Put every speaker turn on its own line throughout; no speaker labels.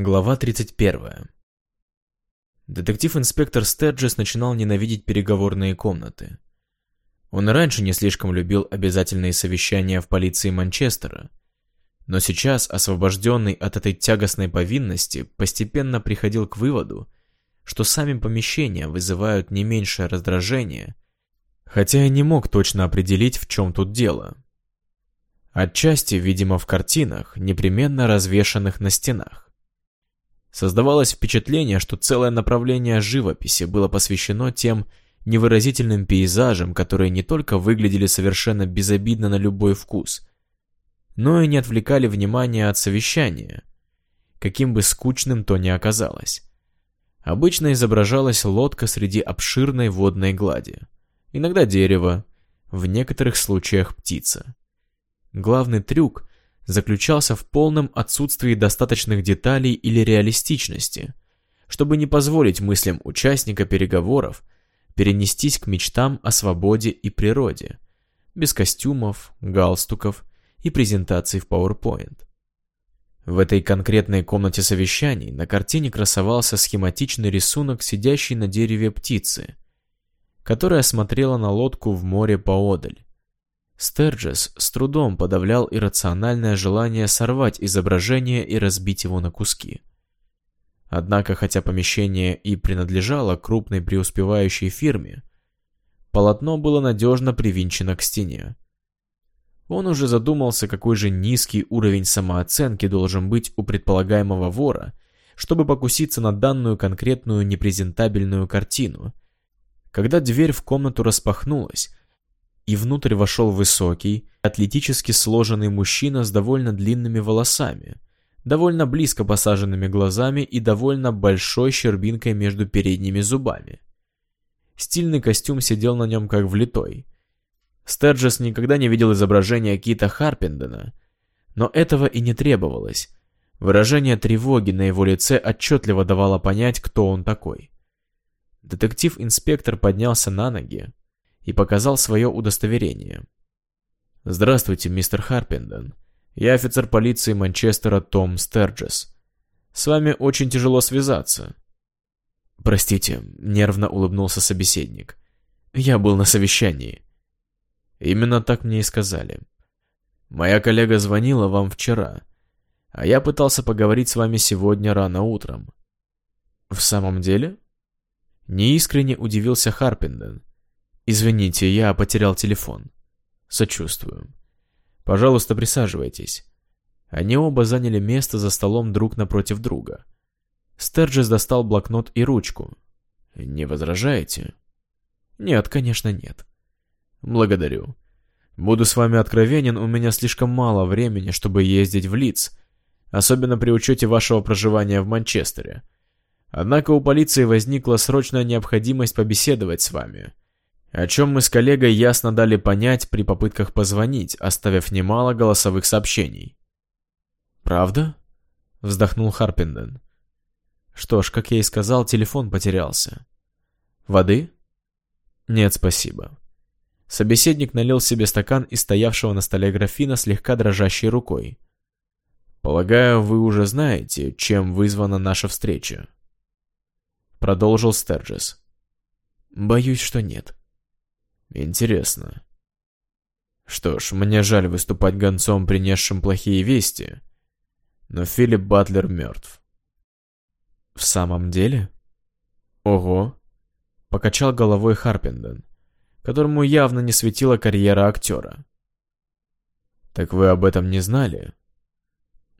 Глава 31. Детектив-инспектор Стерджес начинал ненавидеть переговорные комнаты. Он раньше не слишком любил обязательные совещания в полиции Манчестера, но сейчас, освобожденный от этой тягостной повинности, постепенно приходил к выводу, что сами помещения вызывают не меньшее раздражение, хотя и не мог точно определить, в чем тут дело. Отчасти, видимо, в картинах, непременно развешанных на стенах. Создавалось впечатление, что целое направление живописи было посвящено тем невыразительным пейзажам, которые не только выглядели совершенно безобидно на любой вкус, но и не отвлекали внимания от совещания, каким бы скучным то ни оказалось. Обычно изображалась лодка среди обширной водной глади, иногда дерево, в некоторых случаях птица. Главный трюк заключался в полном отсутствии достаточных деталей или реалистичности, чтобы не позволить мыслям участника переговоров перенестись к мечтам о свободе и природе, без костюмов, галстуков и презентаций в PowerPoint. В этой конкретной комнате совещаний на картине красовался схематичный рисунок сидящей на дереве птицы, которая смотрела на лодку в море поодаль. Стерджес с трудом подавлял иррациональное желание сорвать изображение и разбить его на куски. Однако, хотя помещение и принадлежало крупной преуспевающей фирме, полотно было надежно привинчено к стене. Он уже задумался, какой же низкий уровень самооценки должен быть у предполагаемого вора, чтобы покуситься на данную конкретную непрезентабельную картину. Когда дверь в комнату распахнулась, и внутрь вошел высокий, атлетически сложенный мужчина с довольно длинными волосами, довольно близко посаженными глазами и довольно большой щербинкой между передними зубами. Стильный костюм сидел на нем как влитой. Стерджес никогда не видел изображения Кита Харпендена, но этого и не требовалось. Выражение тревоги на его лице отчетливо давало понять, кто он такой. Детектив-инспектор поднялся на ноги, и показал свое удостоверение. «Здравствуйте, мистер Харпенден. Я офицер полиции Манчестера Том Стерджес. С вами очень тяжело связаться». «Простите», — нервно улыбнулся собеседник. «Я был на совещании». «Именно так мне и сказали. Моя коллега звонила вам вчера, а я пытался поговорить с вами сегодня рано утром». «В самом деле?» Неискренне удивился Харпенден, «Извините, я потерял телефон». «Сочувствую». «Пожалуйста, присаживайтесь». Они оба заняли место за столом друг напротив друга. Стерджис достал блокнот и ручку. «Не возражаете?» «Нет, конечно, нет». «Благодарю. Буду с вами откровенен, у меня слишком мало времени, чтобы ездить в Лидс, особенно при учете вашего проживания в Манчестере. Однако у полиции возникла срочная необходимость побеседовать с вами о чем мы с коллегой ясно дали понять при попытках позвонить, оставив немало голосовых сообщений. «Правда?» — вздохнул Харпенден. «Что ж, как я и сказал, телефон потерялся. Воды?» «Нет, спасибо». Собеседник налил себе стакан из стоявшего на столе графина слегка дрожащей рукой. «Полагаю, вы уже знаете, чем вызвана наша встреча?» Продолжил Стерджес. «Боюсь, что нет». Интересно. Что ж, мне жаль выступать гонцом, принесшим плохие вести, но Филипп Батлер мертв. В самом деле? Ого. Покачал головой Харпенден, которому явно не светила карьера актера. Так вы об этом не знали?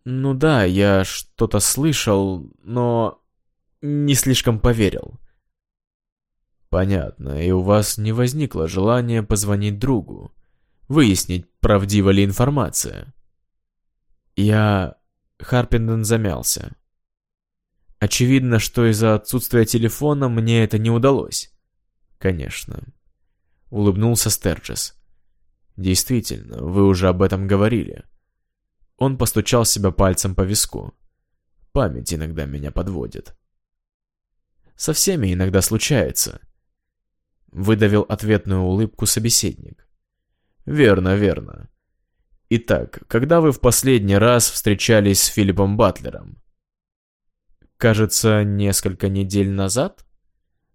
Ну да, я что-то слышал, но не слишком поверил. Понятно, и у вас не возникло желания позвонить другу, выяснить, правдива ли информация. Я... Харпенден замялся. Очевидно, что из-за отсутствия телефона мне это не удалось. Конечно. Улыбнулся Стерджес. Действительно, вы уже об этом говорили. Он постучал себя пальцем по виску. Память иногда меня подводит. Со всеми иногда случается. Выдавил ответную улыбку собеседник. Верно, верно. Итак, когда вы в последний раз встречались с Филиппом Батлером? кажется, несколько недель назад?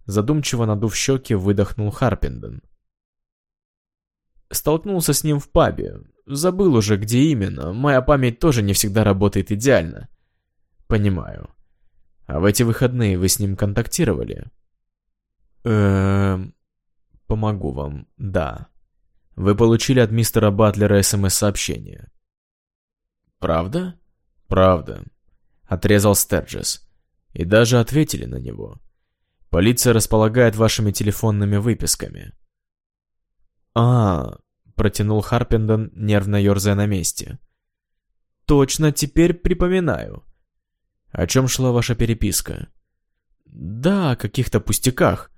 Задумчиво надув щеки, выдохнул Харпенден. Столкнулся с ним в пабе. Забыл уже, где именно. Моя память тоже не всегда работает идеально. Понимаю. А в эти выходные вы с ним контактировали? Эм... Помогу вам, да. Вы получили от мистера Батлера СМС-сообщение. Правда? Правда. Отрезал Стерджес. И даже ответили на него. Полиция располагает вашими телефонными выписками. А, протянул Харпендон, нервно ерзая на месте. Точно, теперь припоминаю. О чем шла ваша переписка? Да, о каких-то пустяках.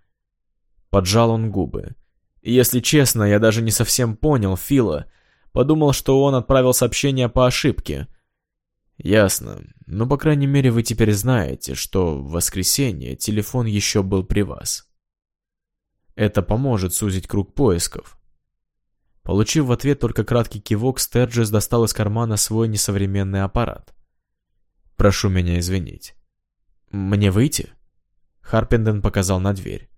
Поджал он губы. Если честно, я даже не совсем понял Фила. Подумал, что он отправил сообщение по ошибке. Ясно. Но, по крайней мере, вы теперь знаете, что в воскресенье телефон еще был при вас. Это поможет сузить круг поисков. Получив в ответ только краткий кивок, Стерджес достал из кармана свой несовременный аппарат. «Прошу меня извинить». «Мне выйти?» Харпенден показал на дверь.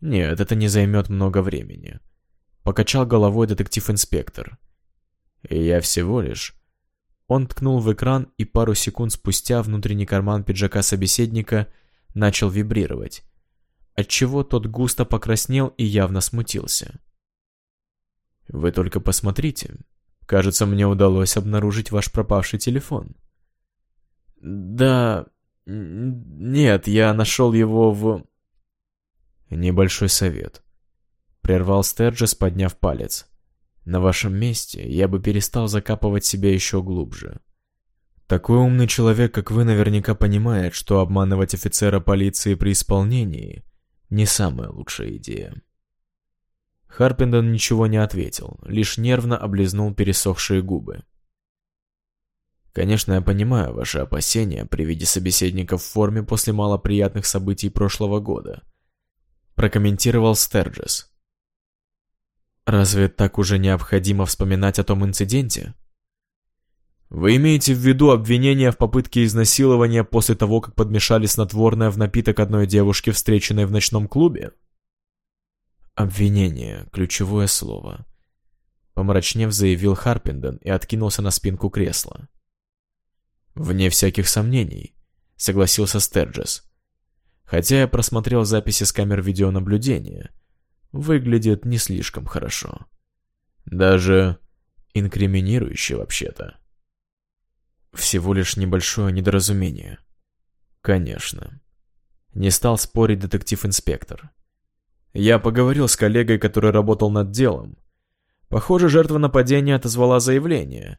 «Нет, это не займет много времени», — покачал головой детектив-инспектор. «И я всего лишь...» Он ткнул в экран, и пару секунд спустя внутренний карман пиджака собеседника начал вибрировать, отчего тот густо покраснел и явно смутился. «Вы только посмотрите. Кажется, мне удалось обнаружить ваш пропавший телефон». «Да... Нет, я нашел его в...» «Небольшой совет», — прервал Стерджес, подняв палец. «На вашем месте я бы перестал закапывать себя еще глубже. Такой умный человек, как вы, наверняка понимает, что обманывать офицера полиции при исполнении — не самая лучшая идея». Харпендон ничего не ответил, лишь нервно облизнул пересохшие губы. Конечно, я понимаю ваши опасения при виде собеседника в форме после малоприятных событий прошлого года — прокомментировал Стерджес. Разве так уже необходимо вспоминать о том инциденте? Вы имеете в виду обвинение в попытке изнасилования после того, как подмешали снотворное в напиток одной девушки, встреченной в ночном клубе? Обвинение – ключевое слово. Помрачнев заявил Харпенден и откинулся на спинку кресла. Вне всяких сомнений, согласился Стерджес. Хотя я просмотрел записи с камер видеонаблюдения. Выглядит не слишком хорошо. Даже инкриминирующе вообще-то. Всего лишь небольшое недоразумение. Конечно. Не стал спорить детектив-инспектор. Я поговорил с коллегой, который работал над делом. Похоже, жертва нападения отозвала заявление.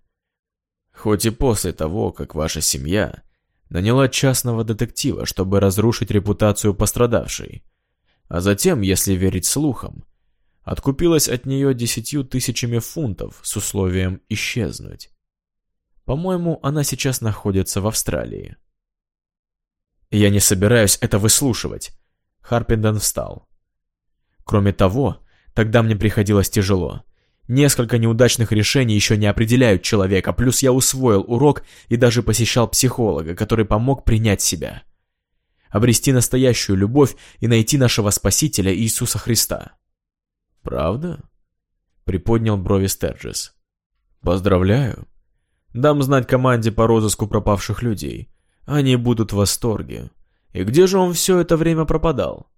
Хоть и после того, как ваша семья наняла частного детектива, чтобы разрушить репутацию пострадавшей. А затем, если верить слухам, откупилась от нее десятью тысячами фунтов с условием исчезнуть. По-моему, она сейчас находится в Австралии. Я не собираюсь это выслушивать. Харпенден встал. Кроме того, тогда мне приходилось тяжело. Несколько неудачных решений еще не определяют человека, плюс я усвоил урок и даже посещал психолога, который помог принять себя. Обрести настоящую любовь и найти нашего Спасителя Иисуса Христа. «Правда?» — приподнял брови Стерджес. «Поздравляю. Дам знать команде по розыску пропавших людей. Они будут в восторге. И где же он все это время пропадал?»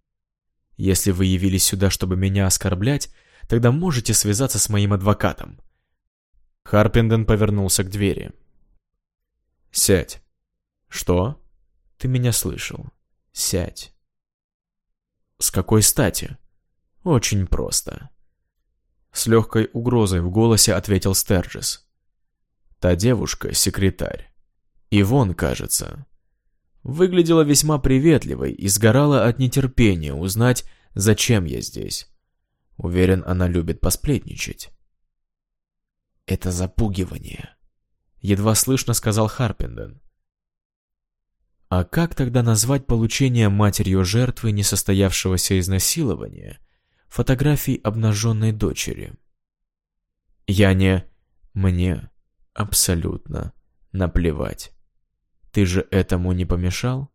«Если вы явились сюда, чтобы меня оскорблять, Тогда можете связаться с моим адвокатом». Харпенден повернулся к двери. «Сядь». «Что?» «Ты меня слышал. Сядь». «С какой стати?» «Очень просто». С легкой угрозой в голосе ответил Стерджис. «Та девушка — секретарь. Ивон, кажется. Выглядела весьма приветливой и сгорала от нетерпения узнать, зачем я здесь. Уверен, она любит посплетничать. Это запугивание. Едва слышно сказал Харпенден. А как тогда назвать получение матерью жертвы несостоявшегося изнасилования фотографий обнаженной дочери? Я не... Мне абсолютно наплевать. Ты же этому не помешал?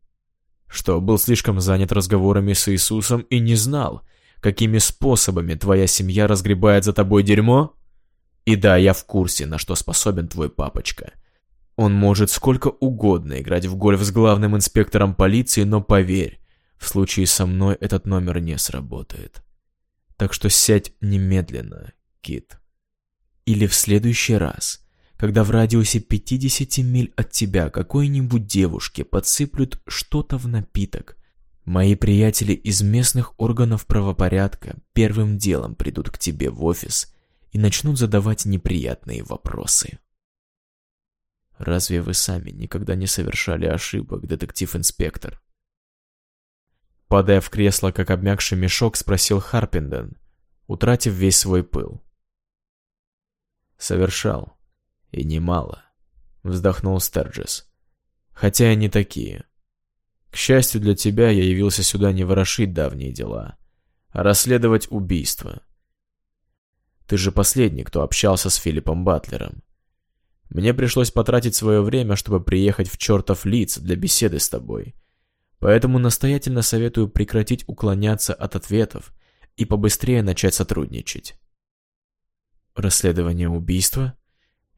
Что, был слишком занят разговорами с Иисусом и не знал, какими способами твоя семья разгребает за тобой дерьмо? И да, я в курсе, на что способен твой папочка. Он может сколько угодно играть в гольф с главным инспектором полиции, но поверь, в случае со мной этот номер не сработает. Так что сядь немедленно, Кит. Или в следующий раз, когда в радиусе 50 миль от тебя какой-нибудь девушке подсыплют что-то в напиток, мои приятели из местных органов правопорядка первым делом придут к тебе в офис и начнут задавать неприятные вопросы. Разве вы сами никогда не совершали ошибок, детектив-инспектор? Падая в кресло, как обмякший мешок, спросил Харпинден, утратив весь свой пыл. Совершал. И немало. Вздохнул Стерджес. Хотя и не такие. К счастью для тебя, я явился сюда не ворошить давние дела, а расследовать убийство. Ты же последний, кто общался с Филиппом Батлером. Мне пришлось потратить свое время, чтобы приехать в чертов лиц для беседы с тобой. Поэтому настоятельно советую прекратить уклоняться от ответов и побыстрее начать сотрудничать. Расследование убийства?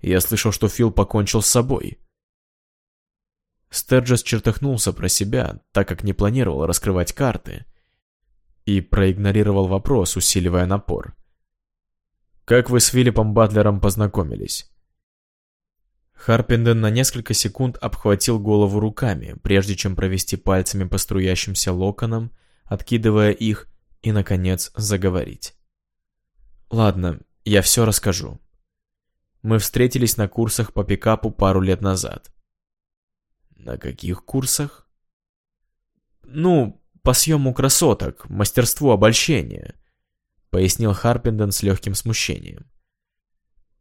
Я слышал, что Фил покончил с собой. Стерджес чертыхнулся про себя, так как не планировал раскрывать карты, и проигнорировал вопрос, усиливая напор. «Как вы с Филиппом Батлером познакомились?» Харпенден на несколько секунд обхватил голову руками, прежде чем провести пальцами по струящимся локонам, откидывая их, и, наконец, заговорить. «Ладно, я все расскажу. Мы встретились на курсах по пикапу пару лет назад». «На каких курсах?» «Ну, по съему красоток, мастерству обольщения», пояснил Харпенден с легким смущением.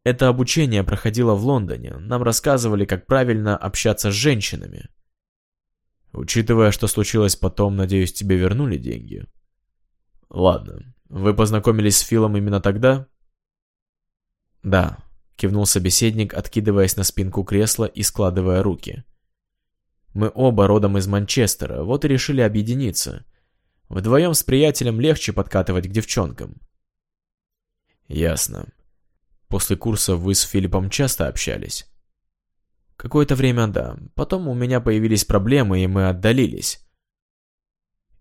Это обучение проходило в Лондоне. Нам рассказывали, как правильно общаться с женщинами. Учитывая, что случилось потом, надеюсь, тебе вернули деньги. Ладно. Вы познакомились с Филом именно тогда? Да, кивнул собеседник, откидываясь на спинку кресла и складывая руки. Мы оба родом из Манчестера, вот и решили объединиться. Вдвоем с приятелем легче подкатывать к девчонкам. Ясно. После курса вы с Филиппом часто общались? Какое-то время да. Потом у меня появились проблемы, и мы отдалились.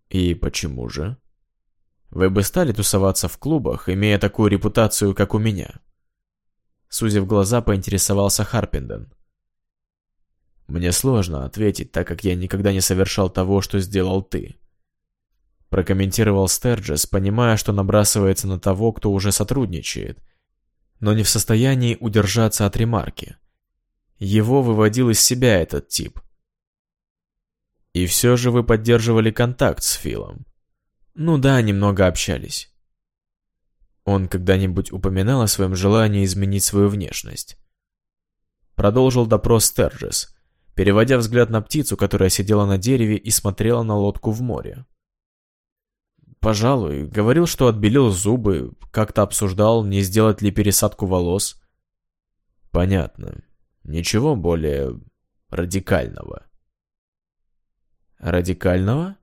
И почему же? Вы бы стали тусоваться в клубах, имея такую репутацию, как у меня? Сузив глаза, поинтересовался Харпинден. Мне сложно ответить, так как я никогда не совершал того, что сделал ты. Прокомментировал Стерджес, понимая, что набрасывается на того, кто уже сотрудничает, но не в состоянии удержаться от ремарки. Его выводил из себя этот тип. И все же вы поддерживали контакт с Филом. Ну да, немного общались. Он когда-нибудь упоминал о своем желании изменить свою внешность? Продолжил допрос Стерджес, переводя взгляд на птицу, которая сидела на дереве и смотрела на лодку в море. Пожалуй, говорил, что отбелил зубы, как-то обсуждал, не сделать ли пересадку волос. Понятно. Ничего более радикального. Радикального?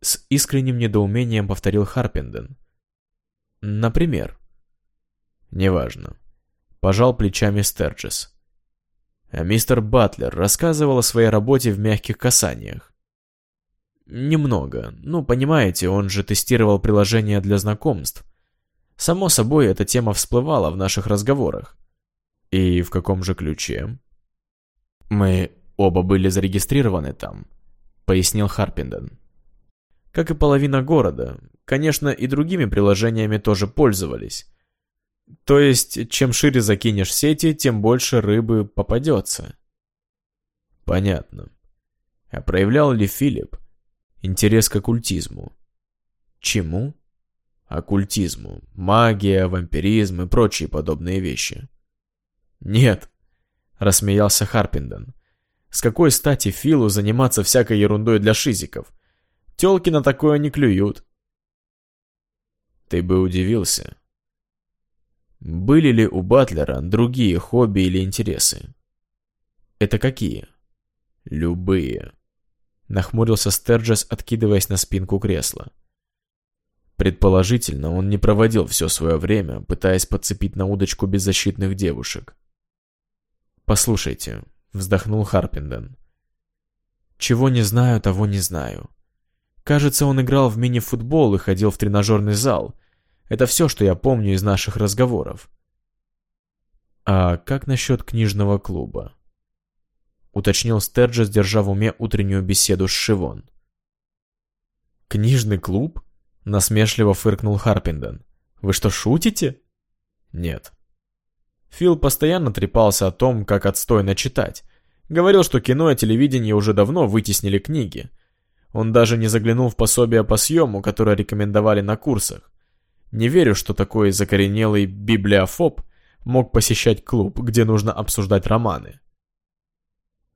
С искренним недоумением повторил Харпенден. Например. Неважно. Пожал плечами Стерджес. А мистер Батлер рассказывал о своей работе в мягких касаниях. Немного. Ну, понимаете, он же тестировал приложение для знакомств. Само собой, эта тема всплывала в наших разговорах. И в каком же ключе? Мы оба были зарегистрированы там, пояснил Харпинден. Как и половина города. Конечно, и другими приложениями тоже пользовались. То есть, чем шире закинешь сети, тем больше рыбы попадется. Понятно. А проявлял ли Филипп Интерес к оккультизму. Чему? Оккультизму. Магия, вампиризм и прочие подобные вещи. Нет, рассмеялся Харпинден. С какой стати Филу заниматься всякой ерундой для шизиков? Телки на такое не клюют. Ты бы удивился. Были ли у Батлера другие хобби или интересы? Это какие? Любые. Нахмурился Стерджес, откидываясь на спинку кресла. Предположительно, он не проводил все свое время, пытаясь подцепить на удочку беззащитных девушек. «Послушайте», — вздохнул Харпинден. «Чего не знаю, того не знаю. Кажется, он играл в мини-футбол и ходил в тренажерный зал. Это все, что я помню из наших разговоров». «А как насчет книжного клуба?» Уточнил Стерджес, держа в уме утреннюю беседу с Шивон. «Книжный клуб?» Насмешливо фыркнул Харпинден. «Вы что, шутите?» «Нет». Фил постоянно трепался о том, как отстойно читать. Говорил, что кино и телевидение уже давно вытеснили книги. Он даже не заглянул в пособие по съему, которое рекомендовали на курсах. Не верю, что такой закоренелый библиофоб мог посещать клуб, где нужно обсуждать романы.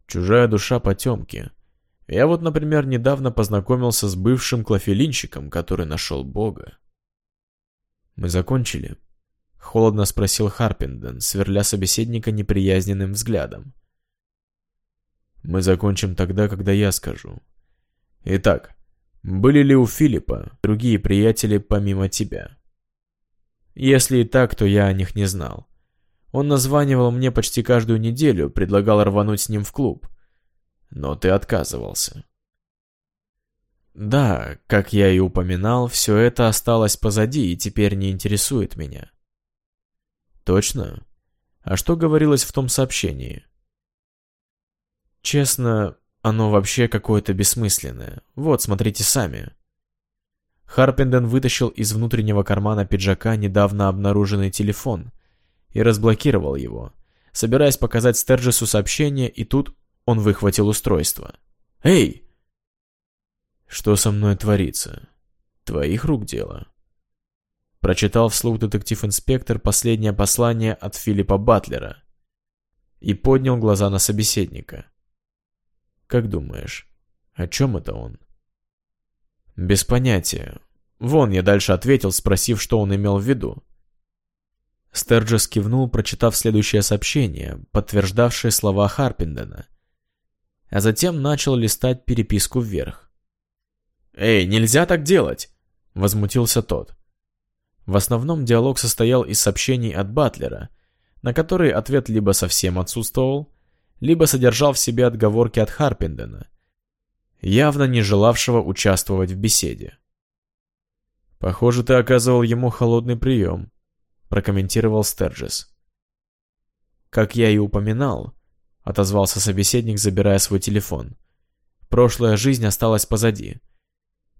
Чужая душа потемки. Я вот, например, недавно познакомился с бывшим клофелинщиком, который нашел Бога. «Мы закончили?» — холодно спросил Харпинден, сверля собеседника неприязненным взглядом. «Мы закончим тогда, когда я скажу. Итак, были ли у Филиппа другие приятели помимо тебя?» «Если и так, то я о них не знал. Он названивал мне почти каждую неделю, предлагал рвануть с ним в клуб но ты отказывался. Да, как я и упоминал, все это осталось позади и теперь не интересует меня. Точно? А что говорилось в том сообщении? Честно, оно вообще какое-то бессмысленное. Вот, смотрите сами. Харпенден вытащил из внутреннего кармана пиджака недавно обнаруженный телефон и разблокировал его, собираясь показать Стерджесу сообщение, и тут он выхватил устройство. «Эй!» «Что со мной творится? Твоих рук дело?» Прочитал вслух детектив-инспектор последнее послание от Филиппа Батлера и поднял глаза на собеседника. «Как думаешь, о чем это он?» «Без понятия. Вон я дальше ответил, спросив, что он имел в виду. Стерджес кивнул, прочитав следующее сообщение, подтверждавшее слова Харпиндена – а затем начал листать переписку вверх. «Эй, нельзя так делать!» — возмутился тот. В основном диалог состоял из сообщений от Батлера, на которые ответ либо совсем отсутствовал, либо содержал в себе отговорки от Харпендена, явно не желавшего участвовать в беседе. «Похоже, ты оказывал ему холодный прием», — прокомментировал Стерджес. Как я и упоминал, отозвался собеседник, забирая свой телефон. Прошлая жизнь осталась позади.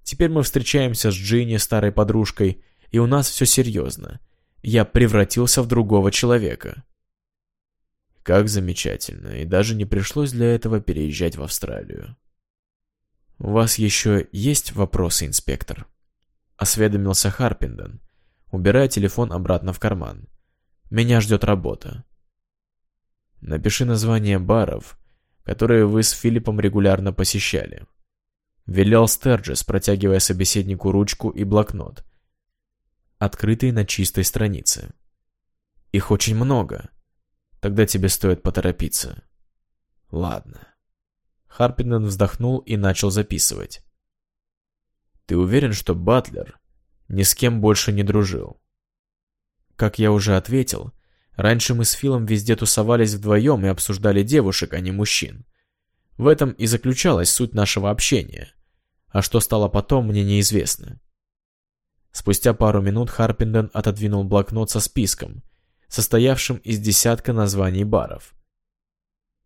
Теперь мы встречаемся с Джинни, старой подружкой, и у нас все серьезно. Я превратился в другого человека. Как замечательно, и даже не пришлось для этого переезжать в Австралию. «У вас еще есть вопросы, инспектор?» Осведомился Харпинден, убирая телефон обратно в карман. «Меня ждет работа. Напиши название баров, которые вы с Филиппом регулярно посещали. Велел Стерджес, протягивая собеседнику ручку и блокнот. Открытый на чистой странице. Их очень много. Тогда тебе стоит поторопиться. Ладно. Харпинен вздохнул и начал записывать. Ты уверен, что Батлер ни с кем больше не дружил? Как я уже ответил, Раньше мы с Филом везде тусовались вдвоем и обсуждали девушек, а не мужчин. В этом и заключалась суть нашего общения. А что стало потом, мне неизвестно. Спустя пару минут Харпинден отодвинул блокнот со списком, состоявшим из десятка названий баров.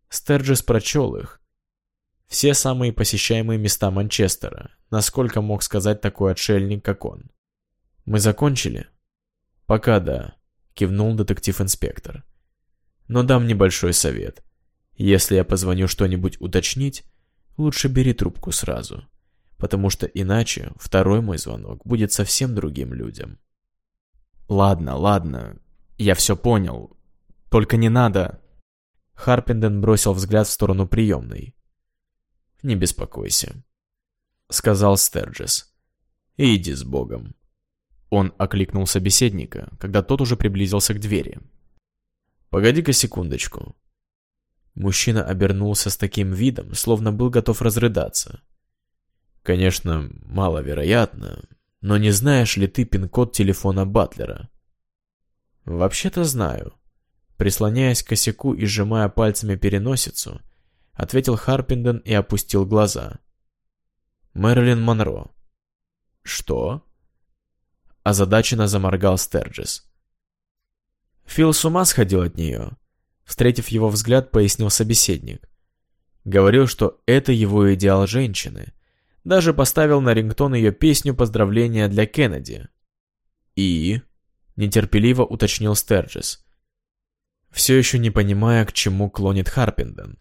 Стерджис прочел их. Все самые посещаемые места Манчестера, насколько мог сказать такой отшельник, как он. Мы закончили? Пока да кивнул детектив-инспектор. Но дам небольшой совет. Если я позвоню что-нибудь уточнить, лучше бери трубку сразу, потому что иначе второй мой звонок будет совсем другим людям. Ладно, ладно, я все понял. Только не надо. Харпенден бросил взгляд в сторону приемной. Не беспокойся, сказал Стерджес. иди с Богом. Он окликнул собеседника, когда тот уже приблизился к двери. «Погоди-ка секундочку». Мужчина обернулся с таким видом, словно был готов разрыдаться. Конечно, маловероятно, но не знаешь ли ты пин-код телефона Батлера? Вообще-то знаю. Прислоняясь к косяку и сжимая пальцами переносицу, ответил Харпинден и опустил глаза. Мэрилин Монро. Что? Озадаченно заморгал Стерджис. Фил с ума сходил от нее. Встретив его взгляд, пояснил собеседник. Говорил, что это его идеал женщины. Даже поставил на рингтон ее песню поздравления для Кеннеди. И... Нетерпеливо уточнил Стерджис. Все еще не понимая, к чему клонит Харпинден.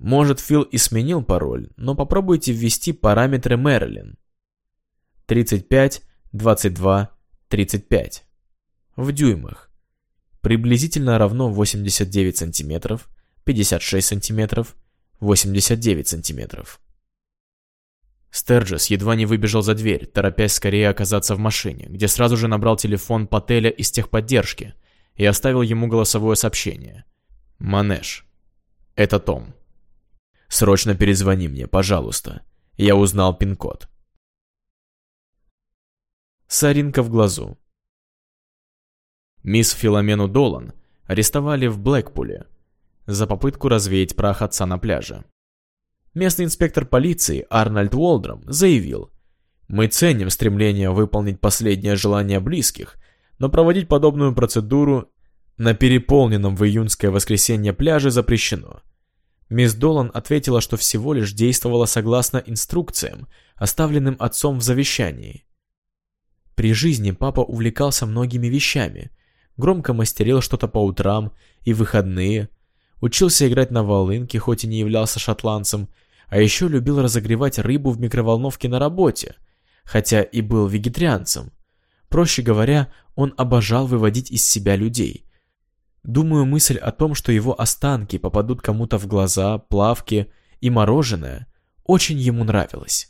Может, Фил и сменил пароль, но попробуйте ввести параметры Мэрилин. 35, 22, 35. В дюймах. Приблизительно равно 89 сантиметров, 56 сантиметров, 89 сантиметров. Стерджес едва не выбежал за дверь, торопясь скорее оказаться в машине, где сразу же набрал телефон Пателя из техподдержки и оставил ему голосовое сообщение. «Манеш, это Том». Срочно перезвони мне, пожалуйста. Я узнал пин-код. Саринка в глазу. Мисс Филомену Долан арестовали в Блэкпуле за попытку развеять прах отца на пляже. Местный инспектор полиции Арнольд Уолдром заявил, «Мы ценим стремление выполнить последнее желание близких, но проводить подобную процедуру на переполненном в июньское воскресенье пляже запрещено. Мисс Долан ответила, что всего лишь действовала согласно инструкциям, оставленным отцом в завещании. При жизни папа увлекался многими вещами, громко мастерил что-то по утрам и выходные, учился играть на волынке, хоть и не являлся шотландцем, а еще любил разогревать рыбу в микроволновке на работе, хотя и был вегетарианцем. Проще говоря, он обожал выводить из себя людей – Думаю, мысль о том, что его останки попадут кому-то в глаза, плавки и мороженое, очень ему нравилась.